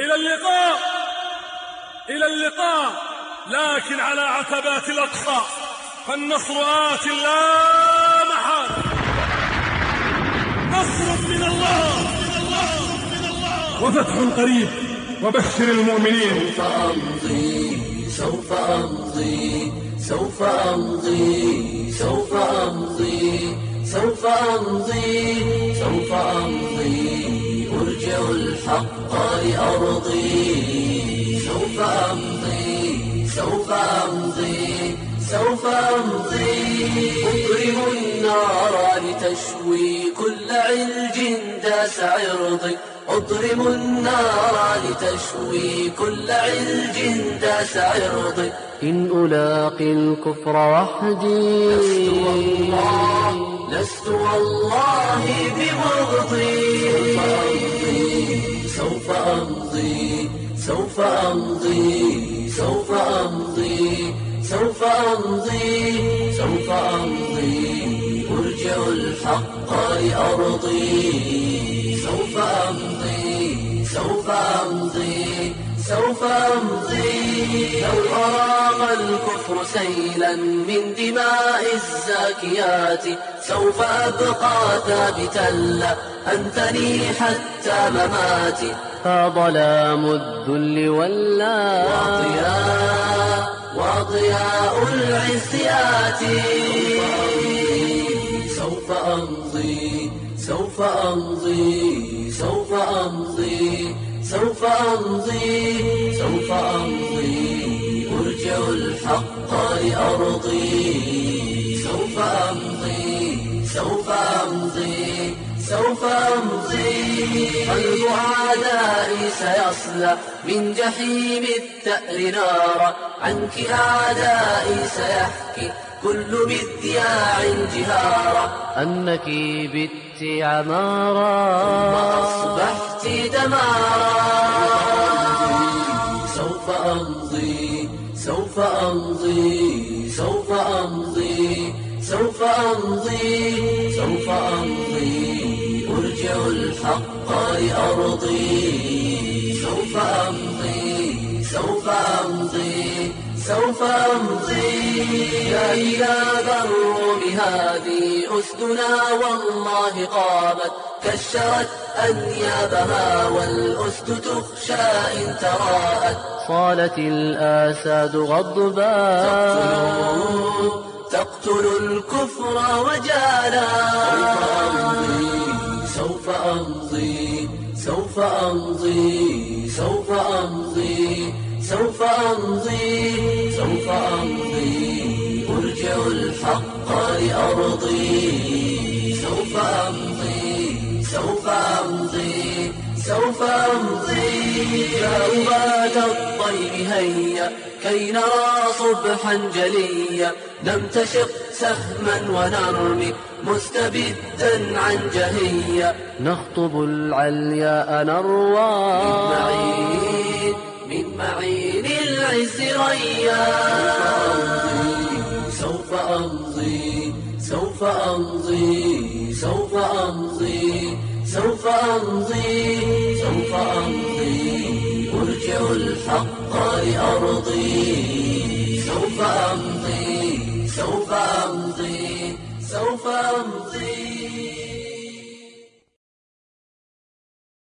إلى اللقاء. إلى اللقاء. لكن على عتبات الأقصى. فالنصر آت لا محالة نصر من الله. وفتح قريب. وبشر المؤمنين. سوف أمضي. سوف أمضي. سوف أمضي. سوف أمضي. سوف أمضي. سوف أمضي. الحق لأرضي. سوف أمضي سوف أمضي سوف أمضي. أكرم النار لتشوي كل علج داس عرضي. أضرم النار لتشوي كل علج داس عرضي. إن ألاقي الكفر وحدي. لست والله لست والله بمغضي سوف أمضي سوف أمضي سوف أمضي سوف أمضي سوف أمضي. أرجع الحق لأرضي سوف أمضي سوف أمضي سوف أمضي. لو أراغ الكفر سيلا من دماء الزاكيات سوف أبقى ثابتا لا أنتني حتى مماتي. فظلام الذل ولا وضياء وضياء العز ياتي سوف أمضي سوف أمضي سوف أمضي. سوف أمضي سوف أمضي أرجع الحق لأرضي. سوف أمضي سوف أمضي سوف أمضي. قلب أعدائي سيصلى من جحيم الثأر نارا. عنك أعدائي سيحكي كل مذياع جهارا. أنك بت عمارا أصبحت دمارا. سوف أمضي سوف أمضي سوف أمضي سوف أمضي. أرجع الحق لأرضي. سوف أمضي سوف أمضي سوف أمضي. يا إياب الروم هذه أسدنا والله قامت كشرت أنيابها والأسد تخشى إن تراءت. صالت الآساد غضبا. تقتل الكفر وجالا. سوف أمضي سوف أمضي سوف أمضي سوف أمضي سوف أمضي. أرجع الحق. لأرضي سوف أمضي سوف أمضي سوف أمضي. يا أبات الطيب هيا كي نرى صبحا جليا. نمتشق سهما ونرمي مستبدا عن جهية نخطب العلياء نروى معين من معين العز ريا. سوف أمضي سوف أمضي سوف أمضي سوف أمضي سوف أمضي. أرجع الحق لأرضي سوف أمضي سوف أمضي سوف أمضي.